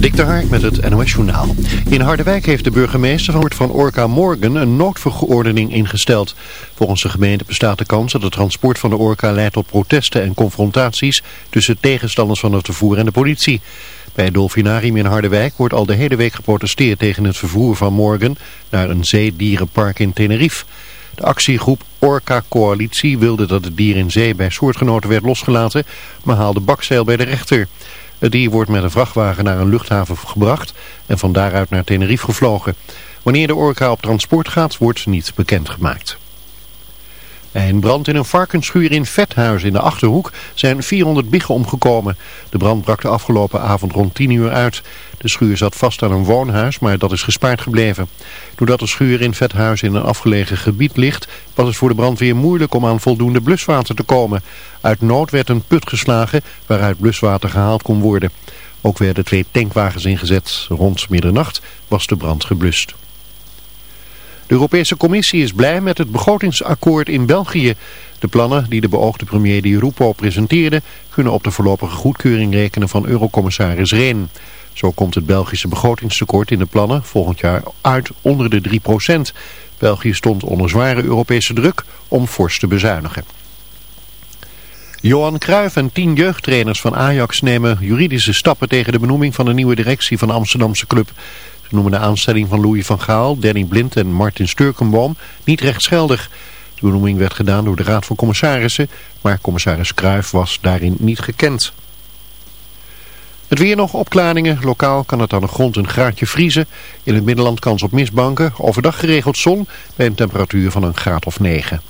Dik de met het NOS Journaal. In Harderwijk heeft de burgemeester van, van Orca Morgan een noodverordening ingesteld. Volgens de gemeente bestaat de kans dat het transport van de Orca leidt tot protesten en confrontaties tussen tegenstanders van het vervoer en de politie. Bij het Dolfinarium in Harderwijk wordt al de hele week geprotesteerd tegen het vervoer van Morgan naar een zeedierenpark in Tenerife. De actiegroep Orca Coalitie wilde dat het dier in zee bij soortgenoten werd losgelaten, maar haalde bakzeil bij de rechter. Het dier wordt met een vrachtwagen naar een luchthaven gebracht en van daaruit naar Tenerife gevlogen. Wanneer de orka op transport gaat, wordt niet bekendgemaakt. Een brand in een varkensschuur in Vethuis in de Achterhoek zijn 400 biggen omgekomen. De brand brak de afgelopen avond rond 10 uur uit. De schuur zat vast aan een woonhuis, maar dat is gespaard gebleven. Doordat de schuur in Vethuis in een afgelegen gebied ligt, was het voor de brandweer moeilijk om aan voldoende bluswater te komen. Uit nood werd een put geslagen waaruit bluswater gehaald kon worden. Ook werden twee tankwagens ingezet. Rond middernacht was de brand geblust. De Europese Commissie is blij met het begrotingsakkoord in België. De plannen die de beoogde premier Di Rupo presenteerde... kunnen op de voorlopige goedkeuring rekenen van eurocommissaris Rehn. Zo komt het Belgische begrotingstekort in de plannen volgend jaar uit onder de 3% België stond onder zware Europese druk om fors te bezuinigen. Johan Cruijff en tien jeugdtrainers van Ajax nemen juridische stappen tegen de benoeming van de nieuwe directie van de Amsterdamse club noemen de aanstelling van Louis van Gaal, Danny Blind en Martin Sturkenboom niet rechtsgeldig. De benoeming werd gedaan door de Raad van Commissarissen, maar commissaris Kruijf was daarin niet gekend. Het weer nog opklaringen. Lokaal kan het aan de grond een graadje vriezen. In het Middenland kans op mistbanken. Overdag geregeld zon bij een temperatuur van een graad of 9.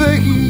seguir.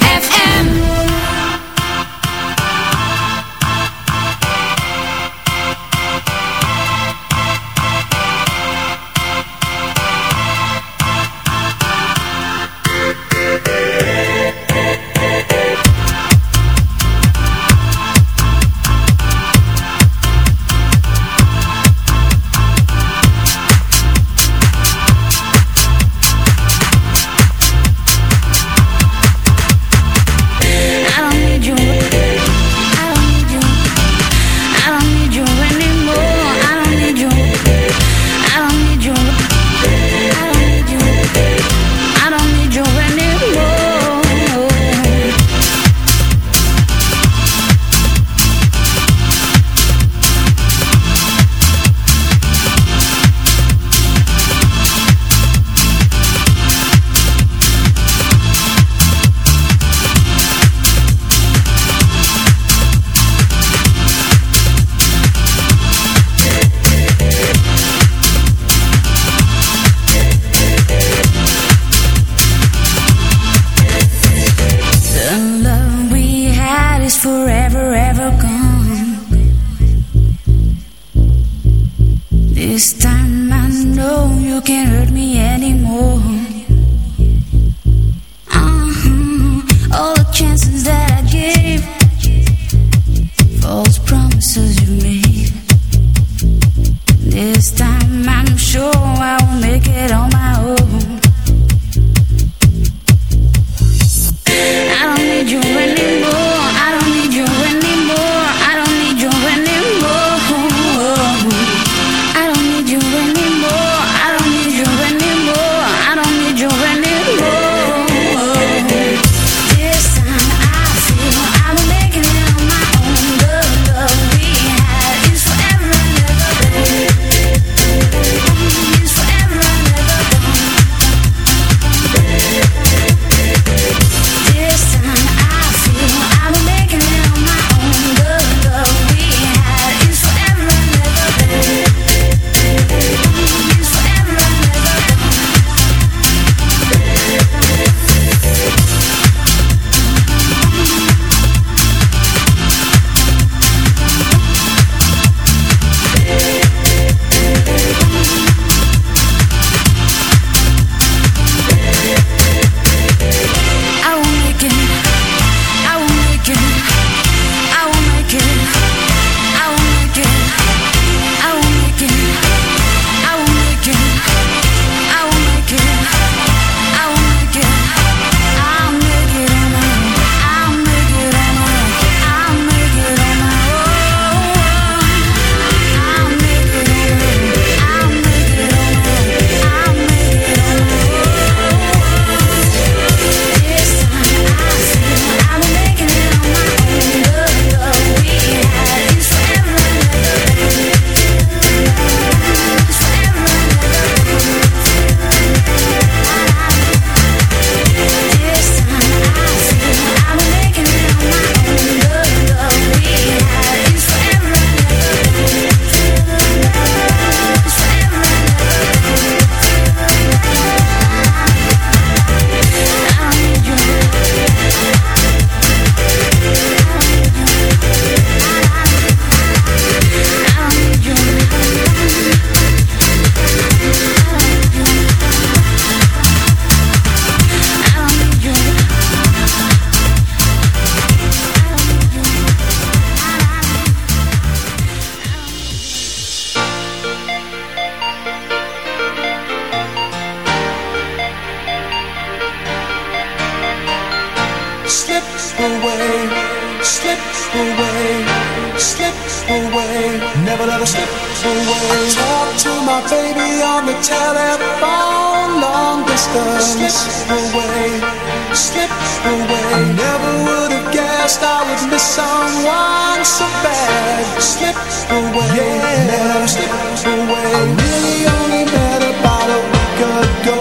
someone so bad slip away, yeah. slip away. I really only met about a week ago.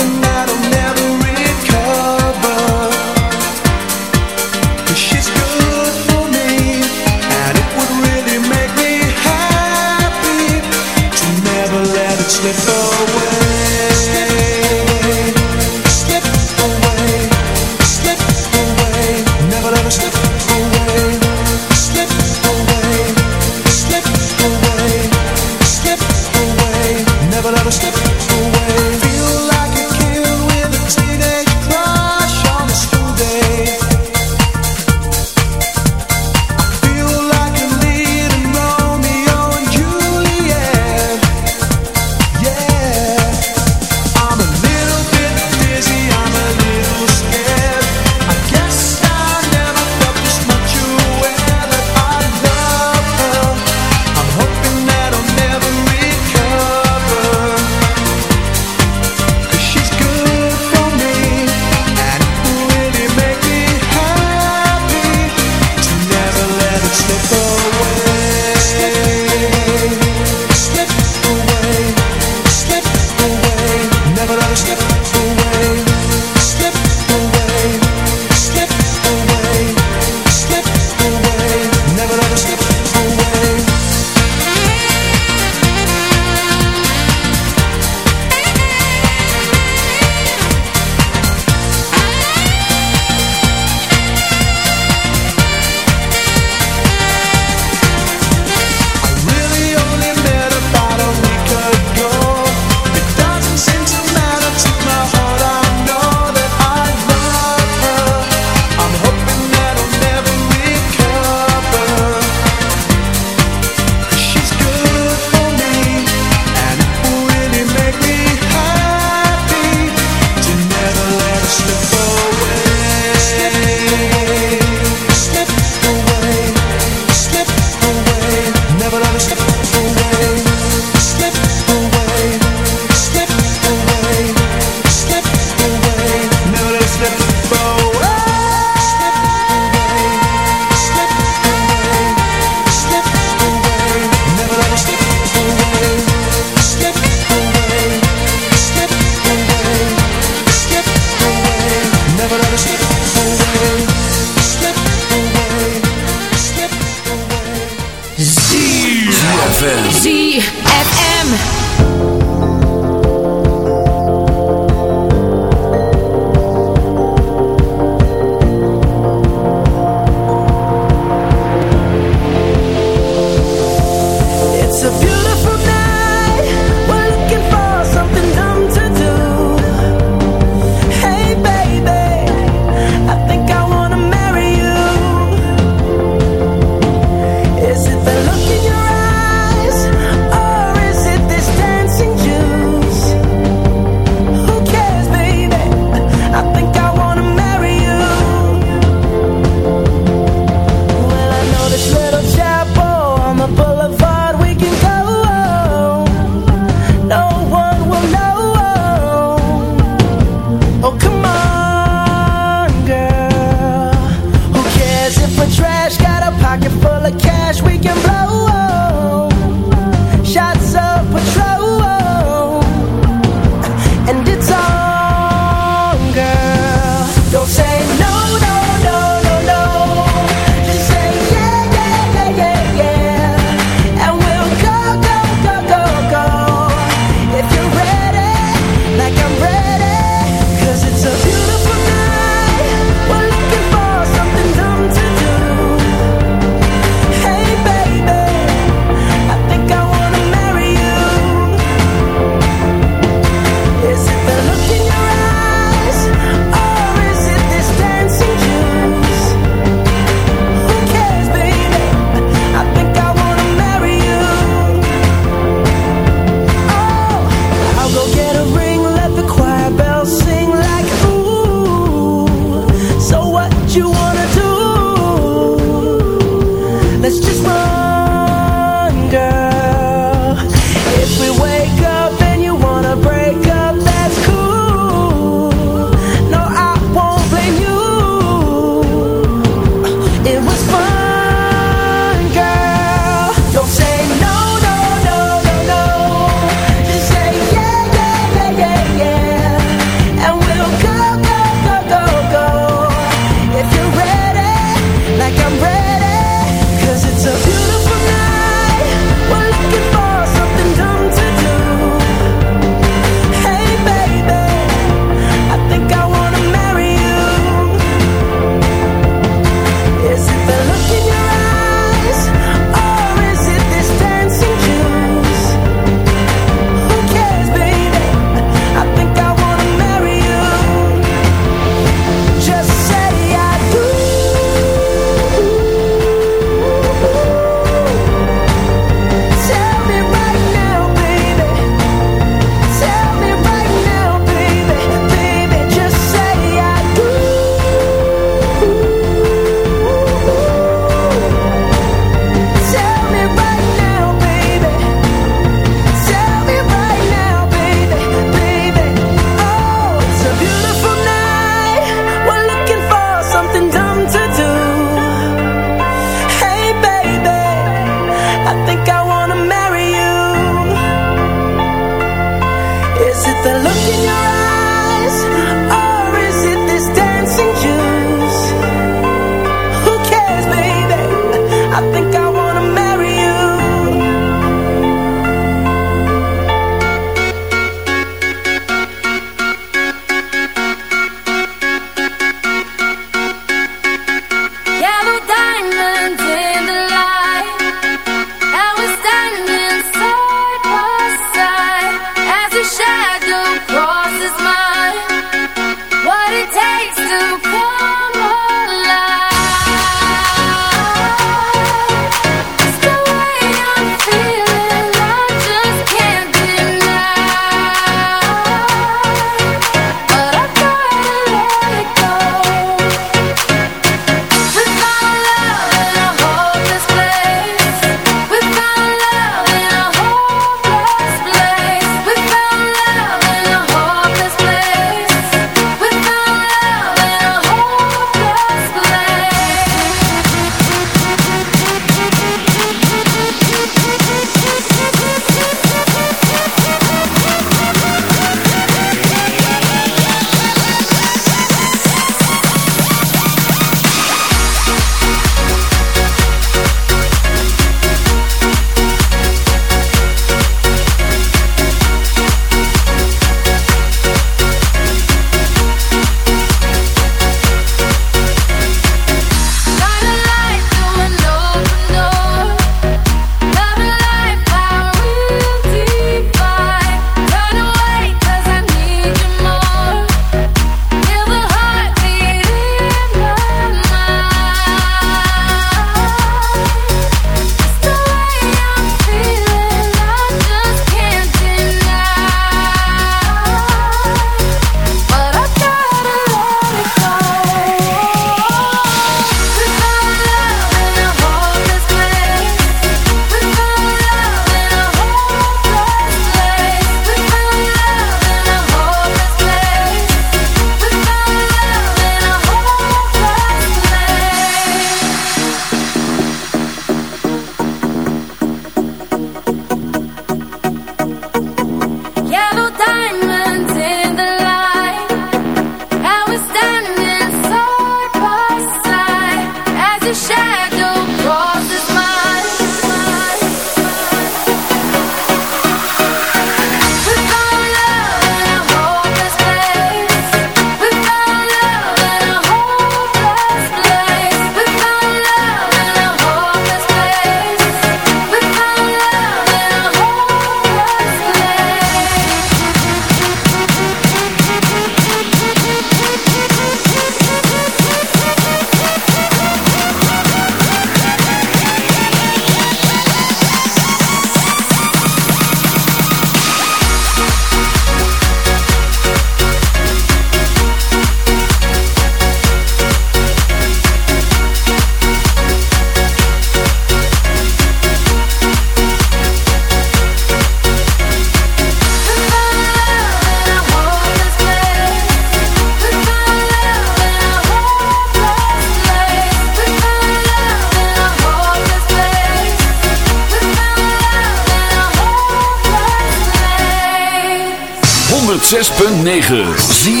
6.9. Zie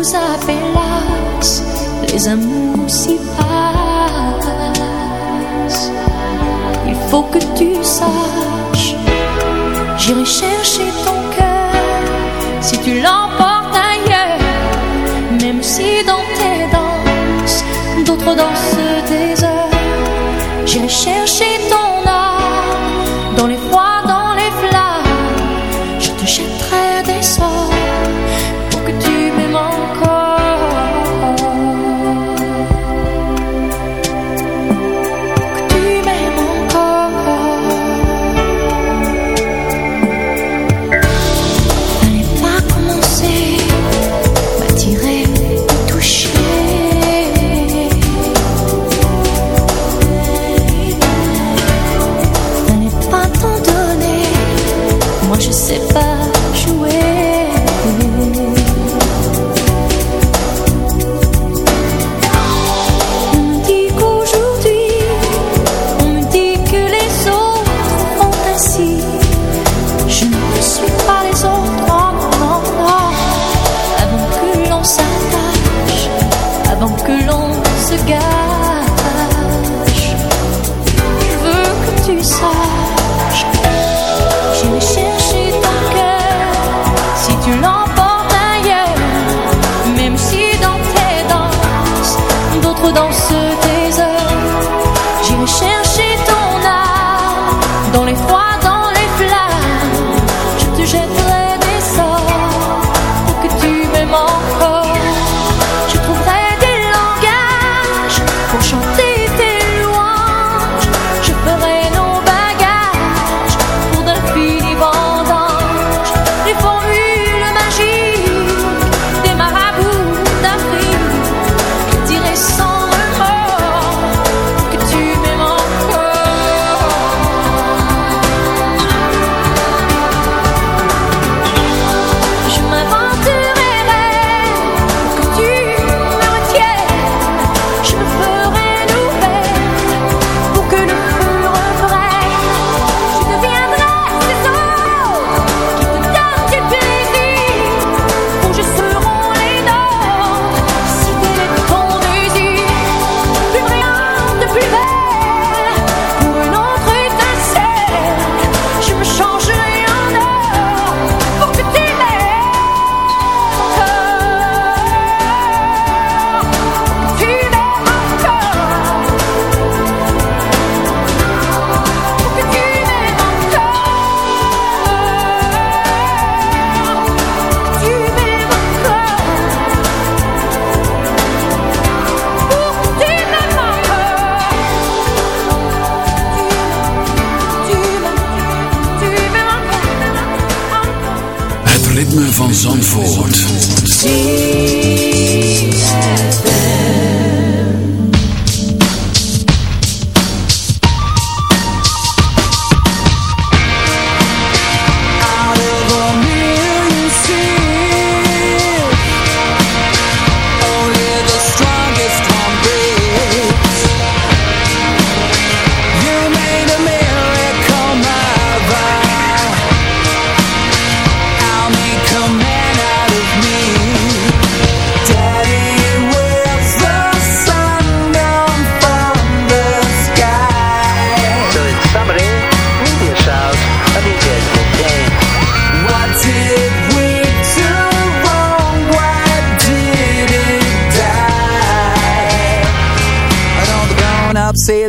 vous appellas, les amours s'y passent. Il faut que tu saches, j'irai chercher ton cœur si tu l'en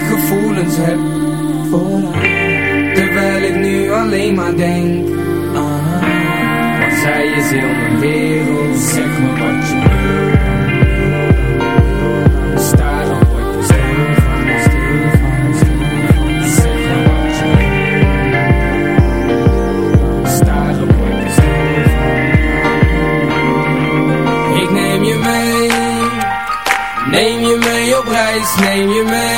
gevoelens heb haar Terwijl ik nu alleen maar denk Want zij is heel mijn wereld Zeg me wat je wil Sta dan, word je stil van, van Zeg me wat je wil Sta dan, word je stil van Ik neem je mee Neem je mee op reis, neem je mee